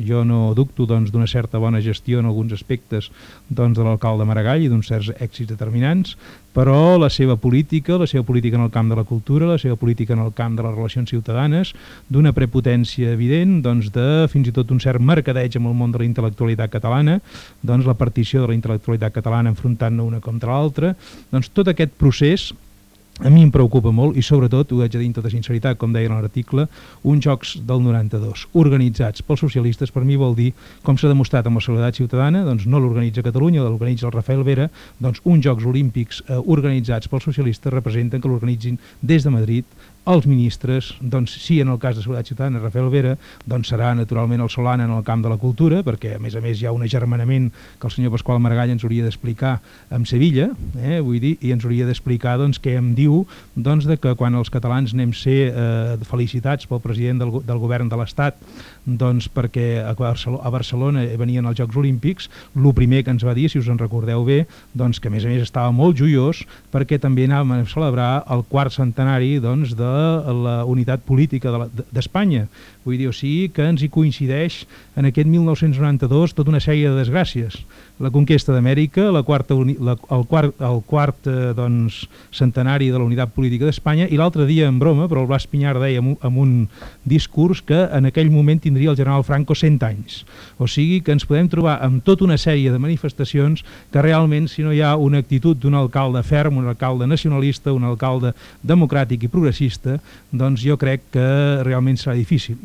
Jo no dubto doncs, d'una doncs, certa bona gestió en alguns aspectes doncs, de l'alcalde Maragall i d'uns certs èxits determinants, però la seva política, la seva política en el camp de la cultura, la seva política en el camp de les relacions ciutadanes, d'una prepotència evident, doncs, de fins i tot un cert mercadeig amb el món de la intel·lectualitat catalana, doncs la partició de la intel·lectualitat catalana enfrontant-ne una contra l'altra, doncs tot aquest procés a mi em preocupa molt i sobretot, ho haig de dir tota sinceritat, com deia en l'article, uns jocs del 92 organitzats pels socialistes per mi vol dir, com s'ha demostrat amb la Seguretat Ciutadana, doncs no l'organitza Catalunya, l'organitza el Rafael Vera, doncs uns Jocs Olímpics eh, organitzats pels socialistes representen que l'organitzin des de Madrid els ministres, doncs sí, en el cas de Seguretat Ciutadana, Rafael Vera, doncs serà naturalment el Solana en el camp de la cultura, perquè a més a més hi ha un agermanament que el senyor Pasqual Maragall ens hauria d'explicar amb Sevilla, eh, vull dir, i ens hauria d'explicar doncs, què em diu doncs, de que quan els catalans anem ser eh, felicitats pel president del, del govern de l'Estat doncs perquè a Barcelona, a Barcelona venien els Jocs Olímpics, el primer que ens va dir, si us en recordeu bé, doncs que a més a més estava molt joiós perquè també anàvem a celebrar el quart centenari doncs, de la unitat política d'Espanya. De Vull dir, o sigui que ens hi coincideix en aquest 1992 tota una sèrie de desgràcies. La conquesta d'Amèrica, la quarta, el quart, el quart eh, doncs, centenari de la unitat política d'Espanya i l'altre dia en broma, però el Blas Pinyar deia amb, amb un discurs que en aquell moment tindria el general Franco 100 anys. O sigui que ens podem trobar amb tota una sèrie de manifestacions que realment si no hi ha una actitud d'un alcalde ferm, un alcalde nacionalista, un alcalde democràtic i progressista, doncs jo crec que realment serà difícil.